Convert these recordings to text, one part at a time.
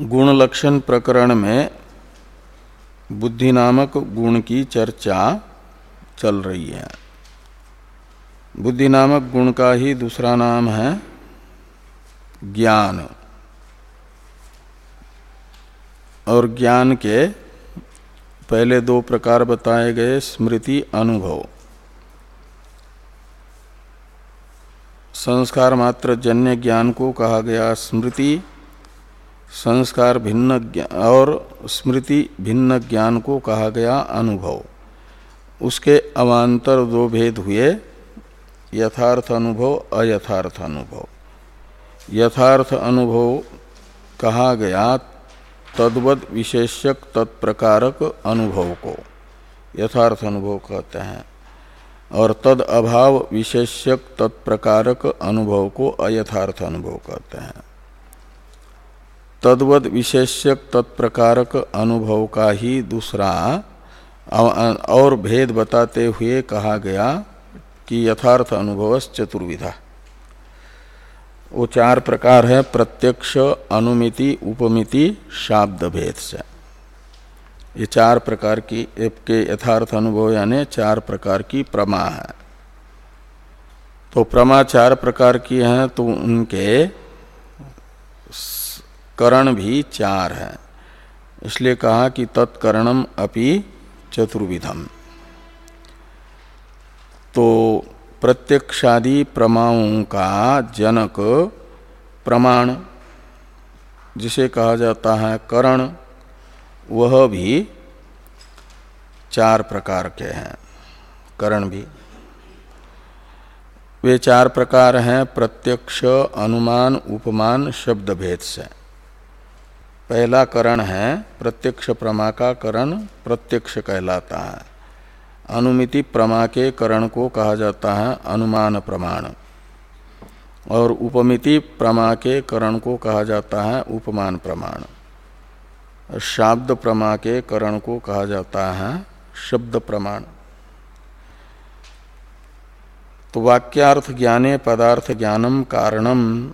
गुण लक्षण प्रकरण में बुद्धि नामक गुण की चर्चा चल रही है। बुद्धि नामक गुण का ही दूसरा नाम है ज्ञान। और ज्ञान के पहले दो प्रकार बताए गए स्मृति अनुभव। संस्कार मात्र जन्य ज्ञान को कहा गया स्मृति संस्कार भिन्न और स्मृति भिन्न ज्ञान को कहा गया अनुभव। उसके अवान्तर दो भेद हुए, यथार्थ अनुभव, अयथार्थ अनुभव। यथार्थ अनुभव कहा गया, तद्वद विशेषक तत्प्रकारक अनुभव को। यथार्थ अनुभव कहते हैं। और तद अभाव विशेषक तत्प्रकारक अनुभव को अयथार्थ अनुभव कहते हैं। तद्वद विशेषक तत्प्रकारक अनुभव का ही दूसरा और भेद बताते हुए कहा गया कि यथार्थ अनुभव चतुर्विधा। वो चार प्रकार है, प्रत्यक्ष, अनुमिति, उपमिति शाब्द भेद से। ये चार प्रकार की, के यथार्थ अनुभव यानी चार प्रकार की प्रमा है। तो प्रमा चार प्रकार की हैं तो उनके करण भी चार हैं। इसलिए कहा कि तत्कर्णम अपि चतुर्विधम। तो प्रत्यक्षादि प्रमाओं का जनक प्रमाण, जिसे कहा जाता है करण, वह भी चार प्रकार के हैं। करण भी। वे चार प्रकार हैं, प्रत्यक्ष, अनुमान, उपमान शब्द भेद से। पहला करण है, प्रत्यक्ष प्रमा का करण प्रत्यक्ष कहलाता है। अनुमिति प्रमा के करण को कहा जाता है, अनुमान प्रमाण। और उपमिति प्रमा के करण को कहा जाता है, उपमान प्रमाण। शाब्द प्रमा के करण को कहा जाता है, शब्द प्रमाण। तो वाक्यार्थ ज्ञाने पदार्थ ज्ञानम कारणम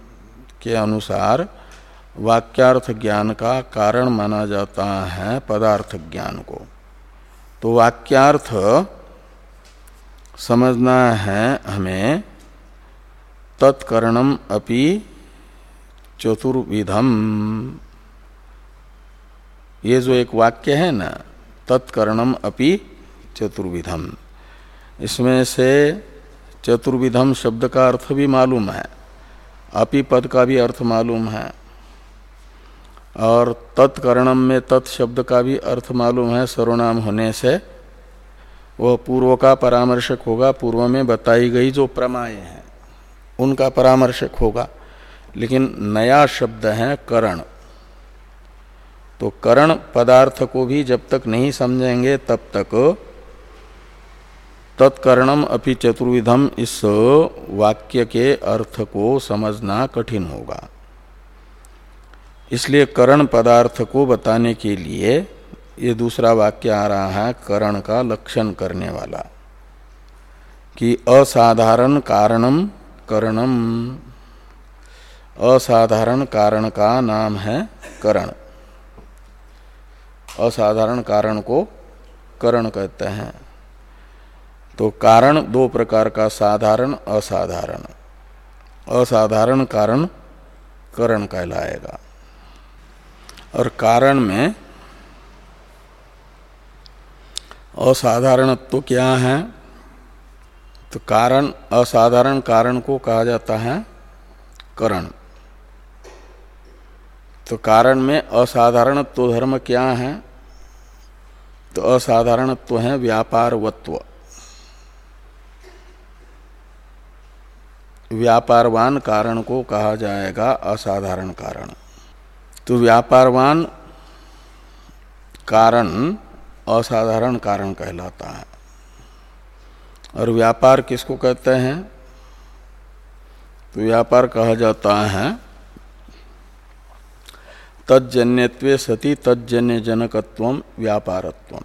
के अनुसार वाक्यार्थ ज्ञान का कारण माना जाता है पदार्थ ज्ञान को। तो वाक्यार्थ समझना है हमें तत्कर्णम अपि चतुर्विधम। ये जो एक वाक्य है ना, तत्कर्णम अपि चतुर्विधम। इसमें से चतुर्विधम शब्द का अर्थ भी मालूम है, अपि पद का भी अर्थ मालूम है। और तत्कर्णम में तत् शब्द का भी अर्थ मालूम है सर्वनाम होने से। वह पूर्व का परामर्शक होगा, पूर्व में बताई गई जो प्रमाए हैं, उनका परामर्शक होगा। लेकिन नया शब्द है करण। तो करण पदार्थ को भी जब तक नहीं समझेंगे, तब तक तत्कर्णम अपि चतुर्विधम इस वाक्य के अर्थ को समझना कठिन होगा। इसलिए करण पदार्थ को बताने के लिए ये दूसरा वाक्य आ रहा है, करण का लक्षण करने वाला, कि असाधारण कारणम करणम। असाधारण कारण का नाम है करण। असाधारण कारण को करण कहते हैं। तो कारण दो प्रकार का, साधारण, असाधारण। असाधारण कारण करण कहलाएगा। और कारण में असाधारणत्व तो क्या है? तो कारण, असाधारण कारण को कहा जाता है करण। तो कारण में असाधारणत्व धर्म क्या है? तो असाधारणत्व है व्यापारवत्व। व्यापारवान कारण को कहा जाएगा असाधारण कारण। तो व्यापारवान कारण असाधारण कारण कहलाता है। और व्यापार किसको कहते हैं? तो व्यापार कहा जाता है तजन्यत्व सती तजन्य जनकत्व व्यापारत्व।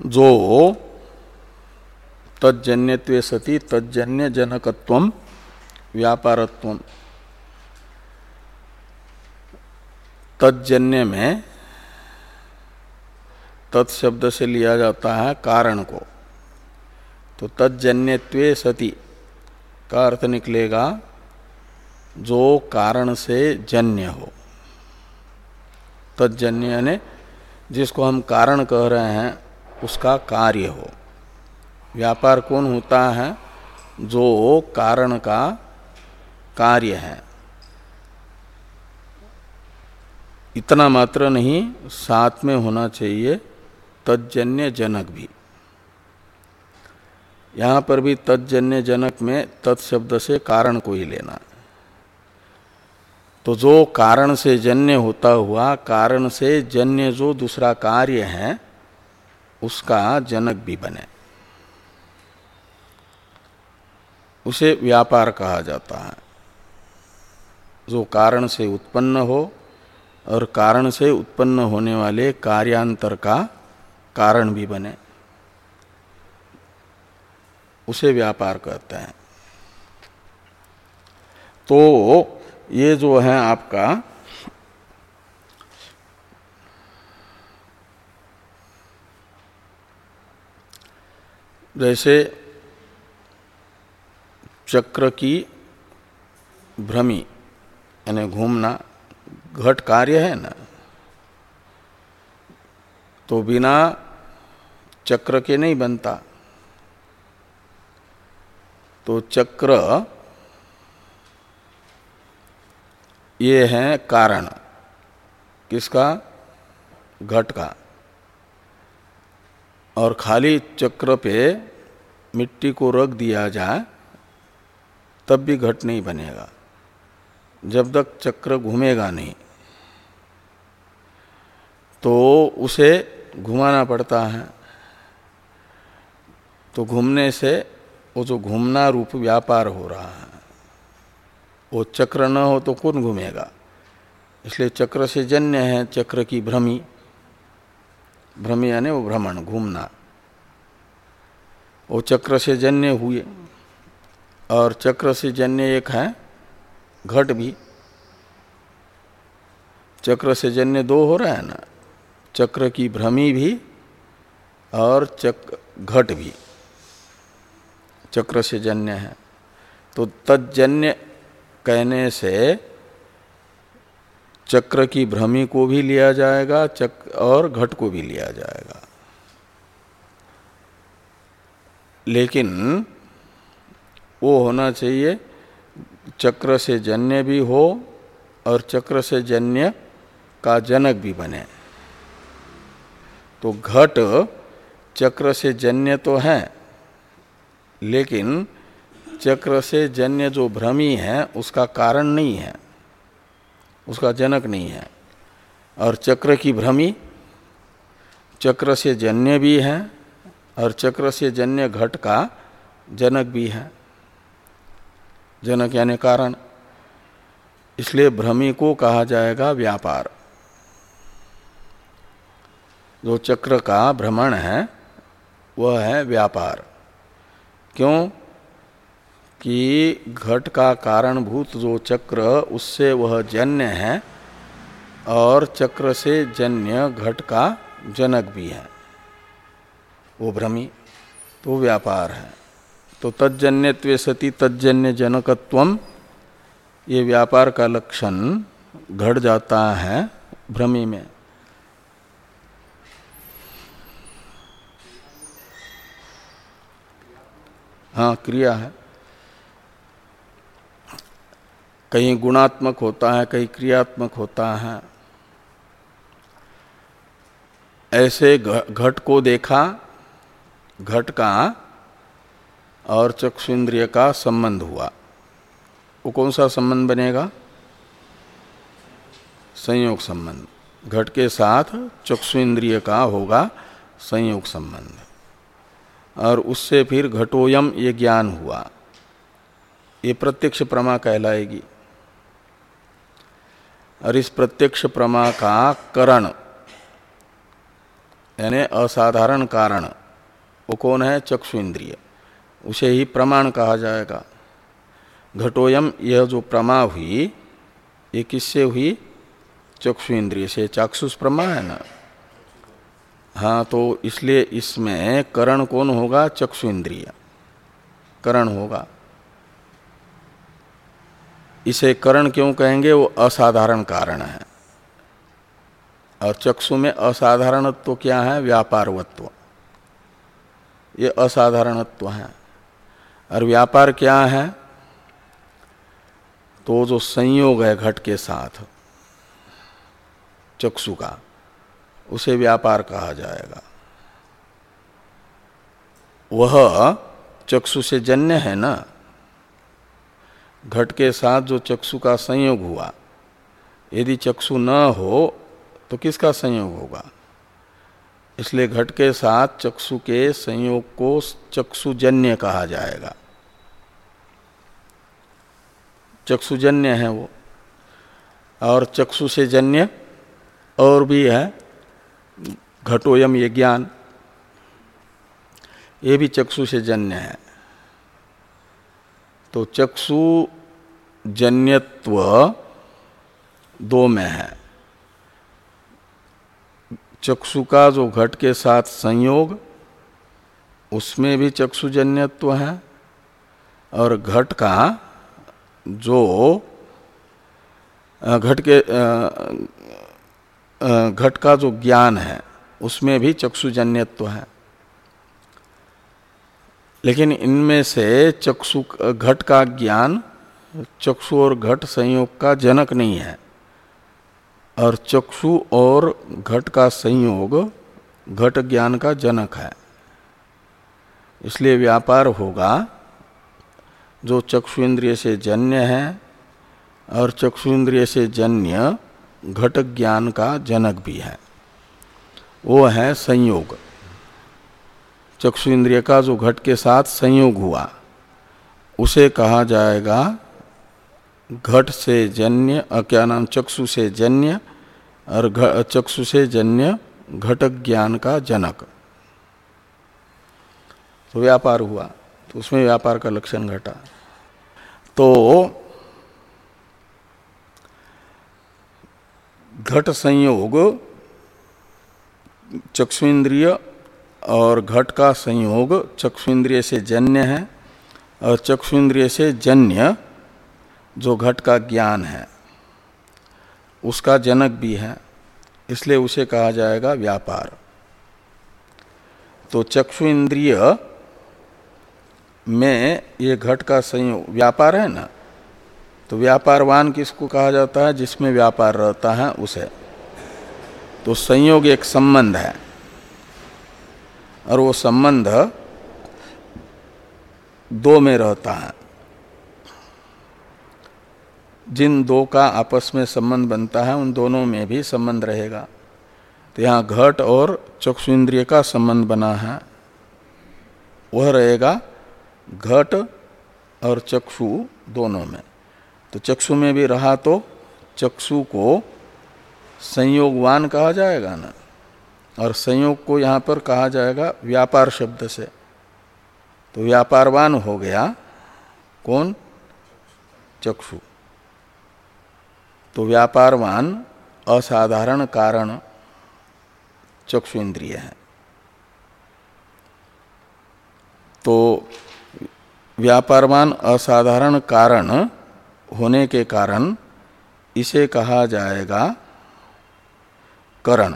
जो तजन्यत्व सती तजन्य जनकत्व व्यापारत्व तजन्य में तत्शब्द से लिया जाता है कारण को। तो तजन्यत्वे सती का अर्थ निकलेगा, जो कारण से जन्य हो। तजन्य यानी जिसको हम कारण कह रहे हैं, उसका कार्य हो। व्यापार कौन होता है, जो कारण का कार्य है। इतना मात्र नहीं, साथ में होना चाहिए तजन्य जनक भी। यहाँ पर भी तजन्य जनक में तत्शब्द से कारण को ही लेना। तो जो कारण से जन्य होता हुआ, कारण से जन्य जो दूसरा कार्य है, उसका जनक भी बने। उसे व्यापार कहा जाता है। जो कारण से उत्पन्न हो और कारण से उत्पन्न होने वाले कार्यांतर का कारण भी बने। उसे व्यापार कहते हैं। तो ये जो है आपका जैसे चक्र की भ्रमी। यानी घूमना घट कार्य है ना। तो बिना चक्र के नहीं बनता। तो चक्र ये है कारण। किसका? घट का। और खाली चक्र पे मिट्टी को रख दिया जाए, तब भी घट नहीं बनेगा। जब तक चक्र घूमेगा नहीं तो उसे घुमाना पड़ता है। तो घूमने से वो जो घूमना रूप व्यापार हो रहा है, वो चक्र न हो तो कौन घूमेगा? इसलिए चक्र से जन्य है चक्र की भ्रमी। भ्रमी यानी वो भ्रमण, घूमना। वो चक्र से जन्य हुए, और चक्र से जन्य एक है घट भी। चक्र से जन्य दो हो रहा है ना, चक्र की भ्रमी भी और चक्र घट भी। चक्र से जन्य है। तो तजन्य कहने से चक्र की भ्रमी को भी लिया जाएगा चक्र और घट को भी लिया जाएगा। लेकिन वो होना चाहिए चक्र से जन्य भी हो और चक्र से जन्य का जनक भी बने। तो घट चक्र से जन्य तो है, लेकिन चक्र से जन्य जो भ्रमी है, उसका कारण नहीं है, उसका जनक नहीं है। और चक्र की भ्रमी, चक्र से जन्य भी है और चक्र से जन्य घट का जनक भी है। जनक यानी कारण। इसलिए भ्रमी को कहा जाएगा व्यापार। जो चक्र का भ्रमण है, वह है व्यापार। क्यों? कि घट का कारणभूत जो चक्र, उससे वह जन्य है, और चक्र से जन्य घट का जनक भी है। वो भ्रमी तो व्यापार है। तो तजन्य सती तजन्य जनकत्व ये व्यापार का लक्षण घट जाता है भ्रमी में। हाँ क्रिया है। कहीं गुणात्मक होता है, कहीं क्रियात्मक होता है। ऐसे घट को देखा, घट का और चक्षु इंद्रिय का संबंध हुआ। वो कौन सा संबंध बनेगा? संयोग संबंध। घट के साथ चक्षु इंद्रिय का होगा संयोग संबंध। और उससे फिर घटोयम ये ज्ञान हुआ। ये प्रत्यक्ष प्रमा कहलाएगी। और इस प्रत्यक्ष प्रमा का करण, यानी असाधारण कारण, वो कौन है? चक्षु इंद्रिय उसे ही प्रमाण कहा जाएगा। घटोयम यह जो प्रमा हुई, ये किससे हुई? चक्षु इंद्रिय से। चाक्षुष प्रमा है ना? हाँ तो इसलिए इसमें करण कौन होगा? चक्षु इंद्रिय। करण होगा। इसे करण क्यों कहेंगे? वो असाधारण कारण है। और चक्षु में असाधारणत्व क्या है? व्यापारवत्व। ये असाधारणत्व है। और व्यापार क्या है? तो जो संयोग है घट के साथ, चक्षु का, उसे व्यापार कहा जाएगा। वह चक्षु से जन्य है ना? घट के साथ जो चक्षु का संयोग हुआ, यदि चक्षु न हो तो किसका संयोग होगा? इसलिए घट के साथ चक्षु के संयोग को चक्षुजन्य कहा जाएगा। चक्षुजन्य है वो। और चक्षु से जन्य और भी है, घटोयम ये ज्ञान, ये भी चक्षु से जन्य है। तो चक्षु जन्यत्व दो में है। चक्षु का जो घट के साथ संयोग, उसमें भी चक्षुजन्यत्व है। और घट का जो घट के घट का जो ज्ञान है, उसमें भी चक्षुजन्यत्व है। लेकिन इनमें से चक्षु, घट का ज्ञान, चक्षु और घट संयोग का जनक नहीं है। और चक्षु और घट का संयोग, घट ज्ञान का जनक है। इसलिए व्यापार होगा, जो चक्षु इंद्रिय से जन्य है और चक्षु इंद्रिय से जन्य, घट ज्ञान का जनक भी है। वो है संयोग। चक्षु इंद्रिय का जो घट के साथ संयोग हुआ, उसे कहा जाएगा घट से जन्य क्या नाम चक्षु से जन्य, और चक्षु से जन्य घटक ज्ञान का जनक। तो व्यापार हुआ तो उसमें व्यापार का लक्षण घटा। तो घट संयोग चक्षु इंद्रिय और घट का संयोग चक्षु इंद्रिय से जन्य है, और चक्षु इंद्रिय से जन्य जो घट का ज्ञान है, उसका जनक भी है, इसलिए उसे कहा जाएगा व्यापार। तो चक्षु इंद्रिय में ये घट का संयोग, व्यापार है ना? तो व्यापारवान किसको कहा जाता है? जिसमें व्यापार रहता है, उसे। तो संयोग एक संबंध है, और वो संबंध दो में रहता है। जिन दो का आपस में संबंध बनता है, उन दोनों में भी संबंध रहेगा। तो यहाँ घट और चक्षु इंद्रिय का संबंध बना है। वह रहेगा घट और चक्षु दोनों में। तो चक्षु में भी रहा तो चक्षु को संयोगवान कहा जाएगा ना? और संयोग को यहाँ पर कहा जाएगा व्यापार शब्द से। तो व्यापारवान हो गया कौन? चक्षु। तो व्यापारवान असाधारण कारण चक्षु इंद्रिय है। तो व्यापारवान असाधारण कारण होने के कारण इसे कहा जाएगा करण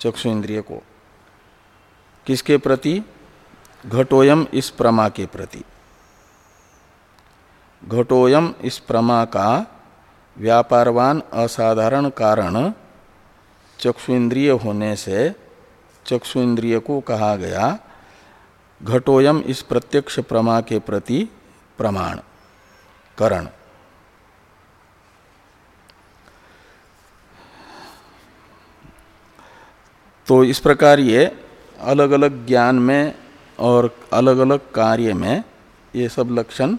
चक्षु इंद्रिय को। किसके प्रति? घटोयम इस प्रमा के प्रति। घटोयम इस प्रमा का व्यापारवान असाधारण कारण चक्षु इंद्रिय होने से चक्षु इंद्रिय को कहा गया, घटोयम इस प्रत्यक्ष प्रमा के प्रति प्रमाण, करण। तो इस प्रकार ये अलग अलग ज्ञान में और अलग अलग कार्य में ये सब लक्षण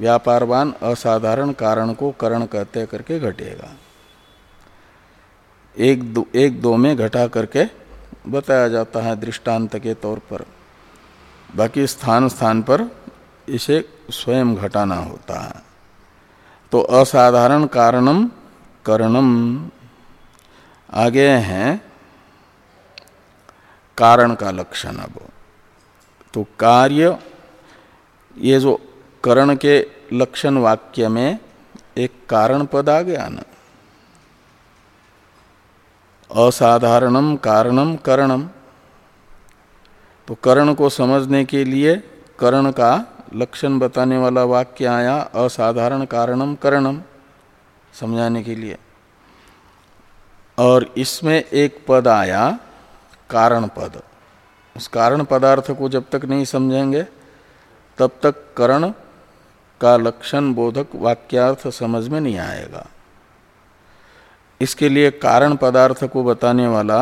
व्यापारवान असाधारण कारण को करण कहते करके घटेगा। एक दो एक दो में घटा करके बताया जाता है दृष्टांत के तौर पर। बाकी स्थान स्थान पर इसे स्वयं घटाना होता है। तो असाधारण कारणम करणम। आगे हैं कारण का लक्षण अब। तो कार्य, ये जो करण के लक्षण वाक्य में एक कारण पद आ गया ना। असाधारणम कारणम करणम। तो करण को समझने के लिए करण का लक्षण बताने वाला वाक्य आया, असाधारण कारणम करणम, समझाने के लिए। और इसमें एक पद आया, कारण पद। उस कारण पदार्थ को जब तक नहीं समझेंगे, तब तक करण का लक्षण बोधक वाक्यार्थ समझ में नहीं आएगा। इसके लिए कारण पदार्थ को बताने वाला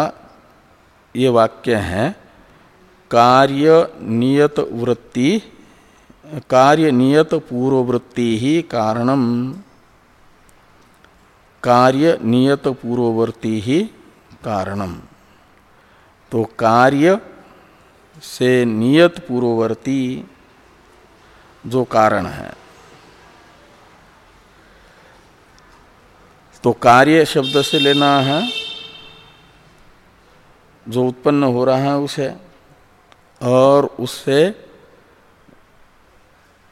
ये वाक्य है, कार्य नियत वृत्ति, कार्य नियत पूर्ववृत्ति ही कारणम। कार्य नियत पूर्ववर्ती ही कारणम। तो कार्य से नियत पूर्ववर्ती जो कारण है तो कार्य शब्द से लेना है, जो उत्पन्न हो रहा है उसे, और उससे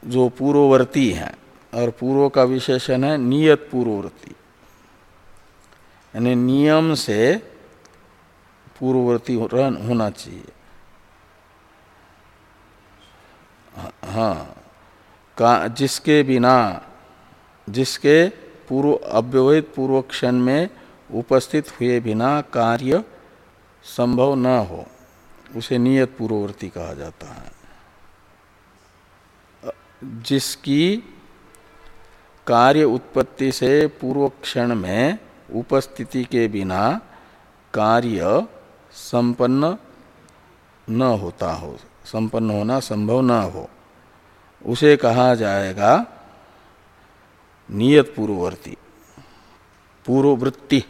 जो पूर्ववर्ती है, और पूर्व का विशेषण है नियत पूर्ववर्ती। यानी नियम से पूर्ववर्ती होना चाहिए। हाँ का, जिसके बिना, जिसके पूर्व अव्यवहित पूर्व क्षण में उपस्थित हुए बिना कार्य संभव न हो, उसे नियत पूर्ववर्ती कहा जाता है। जिसकी कार्य उत्पत्ति से पूर्व क्षण में उपस्थिति के बिना कार्य संपन्न न होता हो, संपन्न होना संभव न हो, उसे कहा जाएगा नियत पूर्ववर्ती। पूर्ववृत्ति।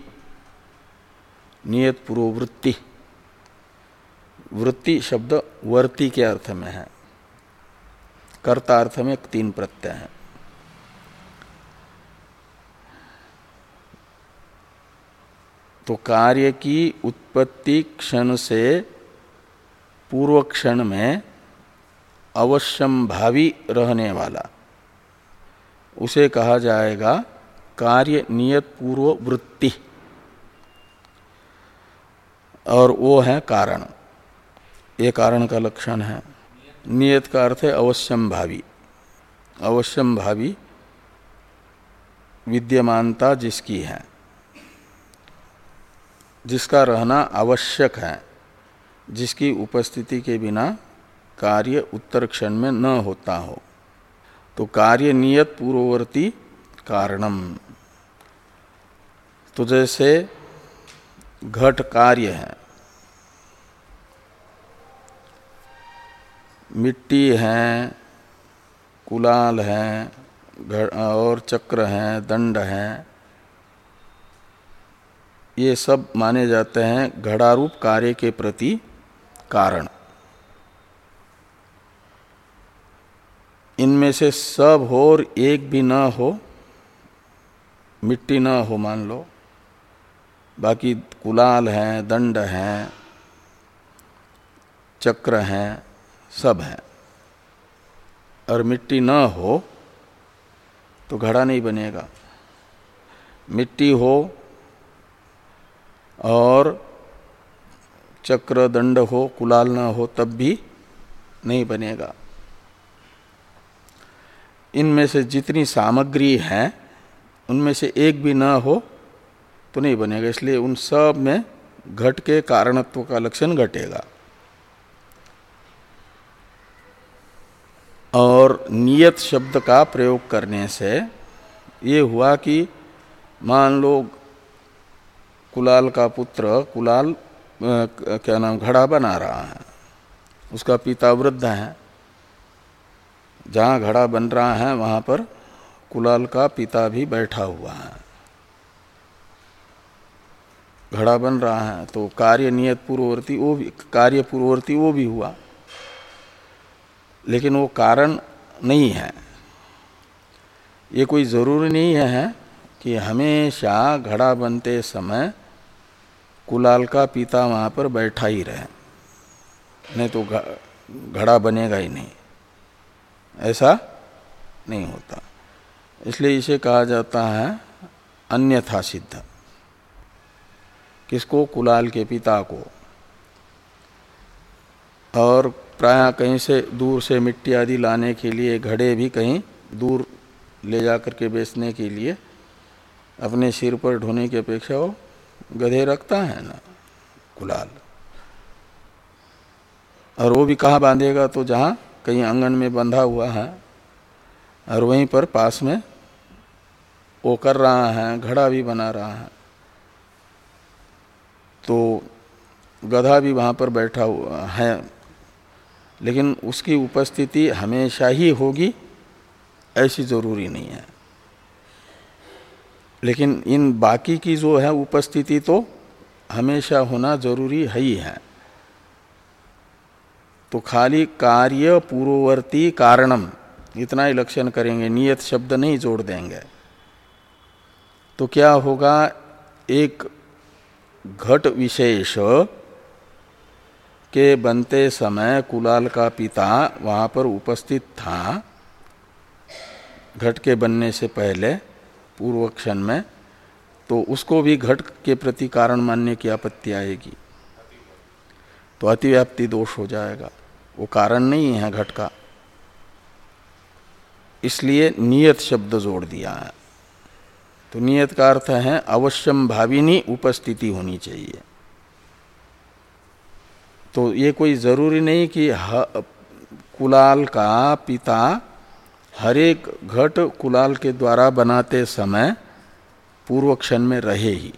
नियत पूर्ववृत्ति। वृत्ति शब्द वर्ती के अर्थ में है। कर्ता अर्थ में तीन प्रत्यय है। तो कार्य की उत्पत्ति क्षण से पूर्व क्षण में अवश्यम भावी रहने वाला। उसे कहा जाएगा कार्य नियत पूर्व वृत्ति। और वो है कारण। ये कारण का लक्षण है। नियत का अर्थ है अवश्यम भावी। अवश्यम भावी विद्यमानता जिसकी है। जिसका रहना आवश्यक है। जिसकी उपस्थिति के बिना कार्य उत्तर क्षण में न होता हो। तो कार्य नियत पूर्ववर्ती कारणम। तो जैसे घट कार्य है, मिट्टी है, कुलाल है और चक्र है, दंड है, ये सब माने जाते हैं घड़ारूप कार्य के प्रति कारण। इनमें से सब हो और एक भी ना हो, मिट्टी ना हो मान लो। बाकी कुलाल हैं, दंड हैं, चक्र हैं, सब हैं। और मिट्टी ना हो तो घड़ा नहीं बनेगा। मिट्टी हो और चक्र, दंड हो, कुलाल ना हो तब भी नहीं बनेगा। इनमें से जितनी सामग्री है, उनमें से एक भी ना हो तो नहीं बनेगा। इसलिए उन सब में घट के कारणत्व का लक्षण घटेगा। और नियत शब्द का प्रयोग करने से ये हुआ कि मान लो कुलाल का पुत्र, कुलाल क्या नाम, घड़ा बना रहा है। उसका पिता वृद्ध है। जहाँ घड़ा बन रहा है, वहाँ पर कुलाल का पिता भी बैठा हुआ है। घड़ा बन रहा है तो कार्य नियत पूर्ववर्ती, वो भी, कार्य पूर्ववर्ती वो भी हुआ। लेकिन वो कारण नहीं है। ये कोई ज़रूरी नहीं है कि हमेशा घड़ा बनते समय कुलाल का पिता वहाँ पर बैठा ही रहे। नहीं तो घड़ा बनेगा ही नहीं। ऐसा नहीं होता। इसलिए इसे कहा जाता है अन्यथा सिद्ध। किसको? कुलाल के पिता को। और प्राय कहीं से दूर से मिट्टी आदि लाने के लिए, घड़े भी कहीं दूर ले जाकर के बेचने के लिए अपने सिर पर ढोने की अपेक्षा वो गधे रखता है ना, कुलाल। और वो भी कहाँ बांधेगा? तो जहाँ कहीं आँगन में बंधा हुआ है और वहीं पर पास में वो कर रहा है, घड़ा भी बना रहा है। तो गधा भी वहाँ पर बैठा हुआ है। लेकिन उसकी उपस्थिति हमेशा ही होगी, ऐसी ज़रूरी नहीं है। लेकिन इन बाकी की जो है उपस्थिति तो हमेशा होना ज़रूरी है ही है। तो खाली कार्य पूर्ववर्ती कारणम, इतना ही लक्षण करेंगे, नियत शब्द नहीं जोड़ देंगे। तो क्या होगा, एक घट विशेष के बनते समय कुलाल का पिता वहाँ पर उपस्थित था, घट के बनने से पहले, पूर्व क्षण में तो उसको भी घट के प्रति कारण मानने की आपत्ति आएगी। तो अतिव्याप्ति दोष हो जाएगा। वो कारण नहीं है घट का। इसलिए नियत शब्द जोड़ दिया है। तो नियत का अर्थ है अवश्यम भाविनी उपस्थिति होनी चाहिए। तो ये कोई ज़रूरी नहीं कि कुलाल का पिता हर एक घट कुलाल के द्वारा बनाते समय पूर्व क्षण में रहे ही।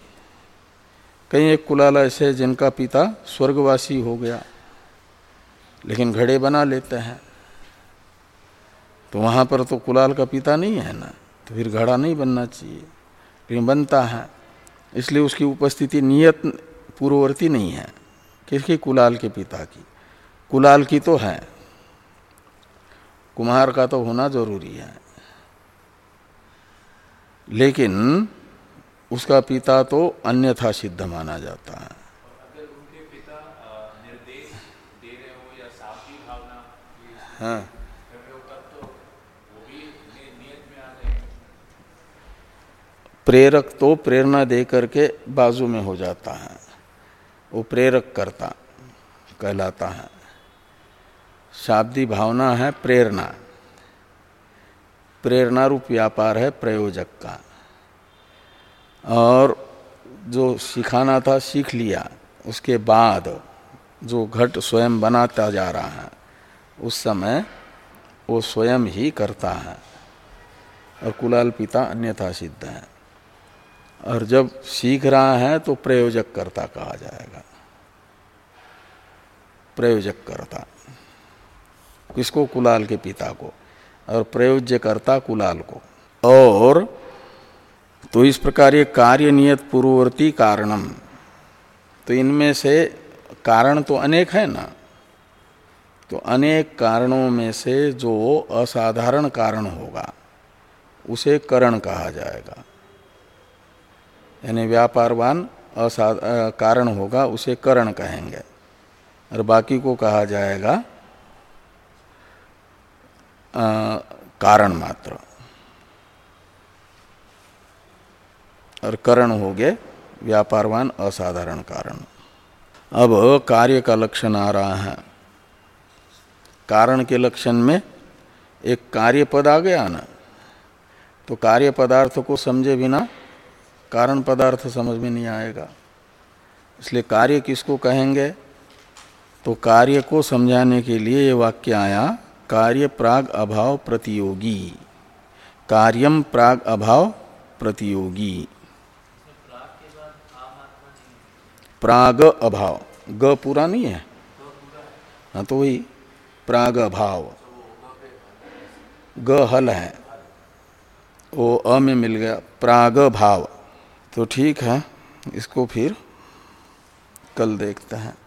कहीं एक कुलाल ऐसे जिनका पिता स्वर्गवासी हो गया, लेकिन घड़े बना लेते हैं। तो वहाँ पर तो कुलाल का पिता नहीं है ना तो फिर घड़ा नहीं बनना चाहिए, लेकिन बनता है। इसलिए उसकी उपस्थिति नियत पूर्ववर्ती नहीं है, किसकी? कुलाल के पिता की। कुलाल की तो है। कुम्हार का तो होना ज़रूरी है। लेकिन उसका पिता तो अन्यथा सिद्ध माना जाता है। हाँ प्रेरक तो प्रेरणा दे करके बाजू में हो जाता है। वो प्रेरक करता कहलाता है। शाब्दी भावना है प्रेरणा। प्रेरणा रूप व्यापार है प्रयोजक का। और जो सिखाना था, सीख लिया। उसके बाद जो घट स्वयं बनाता जा रहा है, उस समय वो स्वयं ही करता है। और कुलाल पिता अन्यथा सिद्ध है। और जब सीख रहा है तो प्रयोजक करता कहा जाएगा। प्रयोजक करता। किसको? कुलाल के पिता को। और प्रयोज्य करता कुलाल को। और तो इस प्रकार ये कार्य नियत पूर्ववर्ती कारणम। तो इनमें से कारण तो अनेक है ना। तो अनेक कारणों में से जो असाधारण कारण होगा उसे करण कहा जाएगा। यानी व्यापारवान कारण होगा उसे करण कहेंगे। और बाकी को कहा जाएगा आ, कारण मात्र। और करण हो गए, व्यापारवान असाधारण कारण। अब कार्य का लक्षण आ रहा है। कारण के लक्षण में एक कार्य पद आ गया ना तो कार्य पदार्थ को समझे बिना कारण पदार्थ समझ में नहीं आएगा। इसलिए कार्य किसको कहेंगे? तो कार्य को समझाने के लिए ये वाक्य आया, कार्य प्राग अभाव प्रतियोगी। कार्यम प्राग अभाव प्रतियोगी। प्राग अभाव। ग पूरा नहीं है? हाँ तो वही, प्राग अभाव। ग हल है। वो अ में मिल गया, प्राग भाव। तो ठीक है, इसको फिर कल देखते हैं।